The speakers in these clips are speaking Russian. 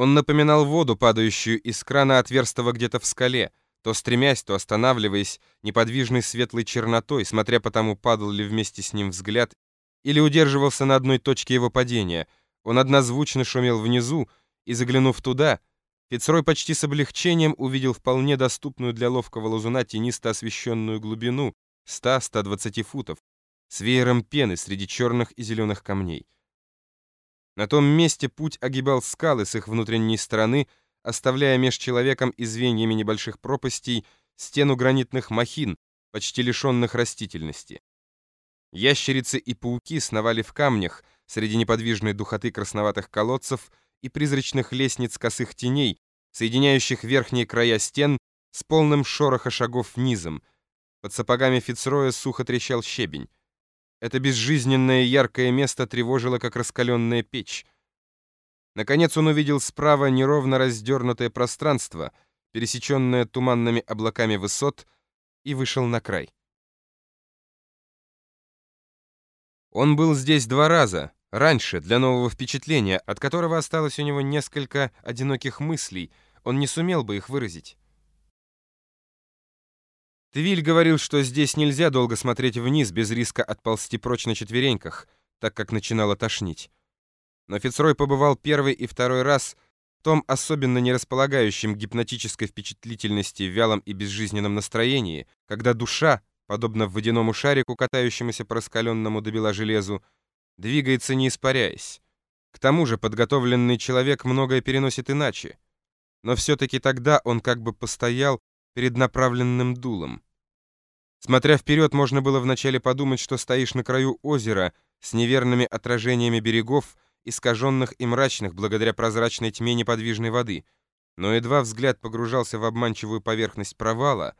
Он напоминал воду, падающую из крана отверстого где-то в скале, то стремясь, то останавливаясь, неподвижной светлой чернотой, смотря по тому, падал ли вместе с ним взгляд или удерживался на одной точке его падения. Он однозвучно шумел внизу, и, заглянув туда, Фицрой почти с облегчением увидел вполне доступную для ловкого лазуна тенисто освещенную глубину 100-120 футов с веером пены среди черных и зеленых камней. На том месте путь огибал скалы с их внутренней стороны, оставляя меж человеком и звеньями небольших пропастей стену гранитных махин, почти лишенных растительности. Ящерицы и пауки сновали в камнях среди неподвижной духоты красноватых колодцев и призрачных лестниц косых теней, соединяющих верхние края стен с полным шороха шагов низом. Под сапогами Фицроя сухо трещал щебень. Это безжизненное яркое место тревожило, как раскаленная печь. Наконец он увидел справа неровно раздернутое пространство, пересеченное туманными облаками высот, и вышел на край. Он был здесь два раза, раньше, для нового впечатления, от которого осталось у него несколько одиноких мыслей, он не сумел бы их выразить. Твиль говорил, что здесь нельзя долго смотреть вниз без риска отползти прочь на четвереньках, так как начинало тошнить. Но Фицрой побывал первый и второй раз в том особенно не располагающем гипнотической впечатлительности вялом и безжизненном настроении, когда душа, подобно водяному шарику, катающемуся по раскаленному до бела железу, двигается не испаряясь. К тому же подготовленный человек многое переносит иначе. Но все-таки тогда он как бы постоял перед направленным дулом. Смотря вперед, можно было вначале подумать, что стоишь на краю озера с неверными отражениями берегов, искаженных и мрачных благодаря прозрачной тьме неподвижной воды. Но едва взгляд погружался в обманчивую поверхность провала,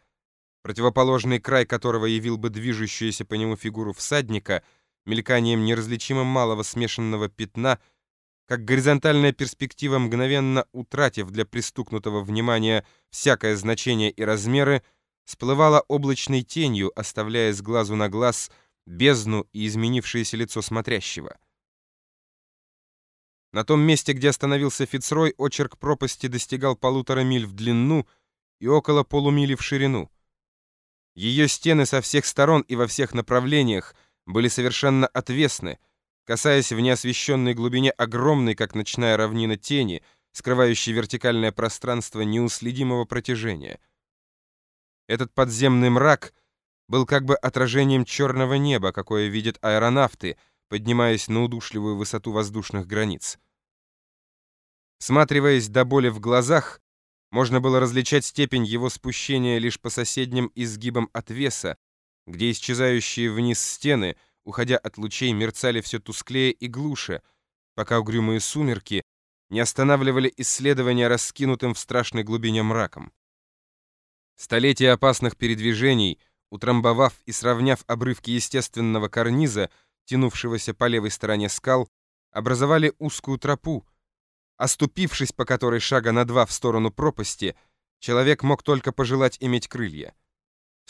противоположный край которого явил бы движущуюся по нему фигуру всадника, мельканием неразличимо малого смешанного пятна — как горизонтальная перспектива, мгновенно утратив для пристукнутого внимания всякое значение и размеры, сплывала облачной тенью, оставляя с глазу на глаз бездну и изменившееся лицо смотрящего. На том месте, где остановился Фицрой, очерк пропасти достигал полутора миль в длину и около полумили в ширину. Ее стены со всех сторон и во всех направлениях были совершенно отвесны, касаясь в неосвещенной глубине огромной, как ночная равнина, тени, скрывающей вертикальное пространство неуследимого протяжения. Этот подземный мрак был как бы отражением черного неба, какое видят аэронавты, поднимаясь на удушливую высоту воздушных границ. Всматриваясь до боли в глазах, можно было различать степень его спущения лишь по соседним изгибам отвеса, где исчезающие вниз стены — уходя от лучей, мерцали все тусклее и глуше, пока угрюмые сумерки не останавливали исследования раскинутым в страшной глубине мраком. Столетия опасных передвижений, утрамбовав и сравняв обрывки естественного карниза, тянувшегося по левой стороне скал, образовали узкую тропу, оступившись по которой шага на два в сторону пропасти, человек мог только пожелать иметь крылья.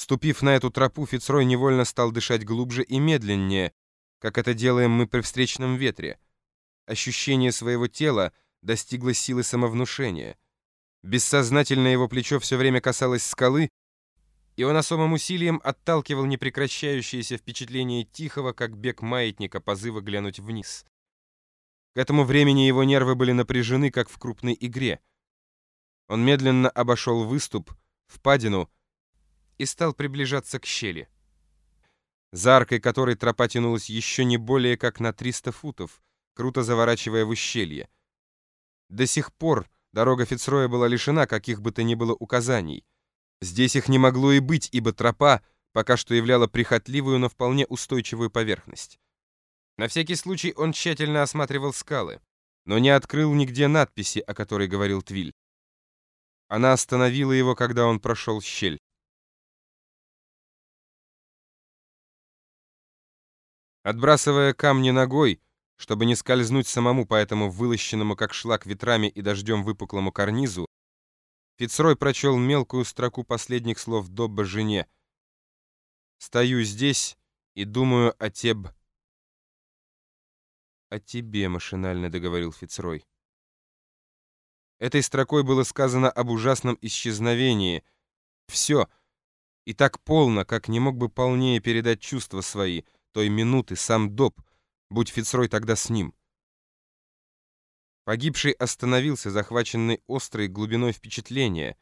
Ступив на эту тропу, Фицрой невольно стал дышать глубже и медленнее, как это делаем мы при встречном ветре. Ощущение своего тела достигло силы самовнушения. Бессознательно его плечо все время касалось скалы, и он особым усилием отталкивал непрекращающееся впечатление тихого, как бег маятника, позыва глянуть вниз. К этому времени его нервы были напряжены, как в крупной игре. Он медленно обошел выступ, впадину, и стал приближаться к щели. За аркой которой тропа тянулась еще не более как на 300 футов, круто заворачивая в ущелье. До сих пор дорога Фицроя была лишена каких бы то ни было указаний. Здесь их не могло и быть, ибо тропа пока что являла прихотливую, но вполне устойчивую поверхность. На всякий случай он тщательно осматривал скалы, но не открыл нигде надписи, о которой говорил Твиль. Она остановила его, когда он прошел щель. Отбрасывая камни ногой, чтобы не скользнуть самому по этому вылощенному как шлак ветрами и дождем выпуклому карнизу, Фицрой прочел мелкую строку последних слов Добба жене. «Стою здесь и думаю о теб...» «О тебе», — машинально договорил Фицрой. Этой строкой было сказано об ужасном исчезновении. Все. И так полно, как не мог бы полнее передать чувства свои, той минуты сам Доб, будь Фицрой тогда с ним. Погибший остановился, захваченный острой глубиной впечатления.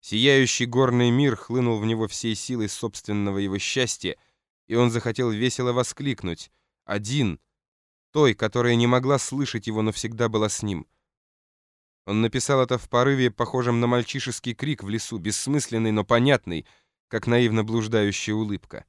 Сияющий горный мир хлынул в него всей силой собственного его счастья, и он захотел весело воскликнуть «Один!» той, которая не могла слышать его, но всегда была с ним. Он написал это в порыве, похожем на мальчишеский крик в лесу, бессмысленный, но понятный, как наивно блуждающая улыбка.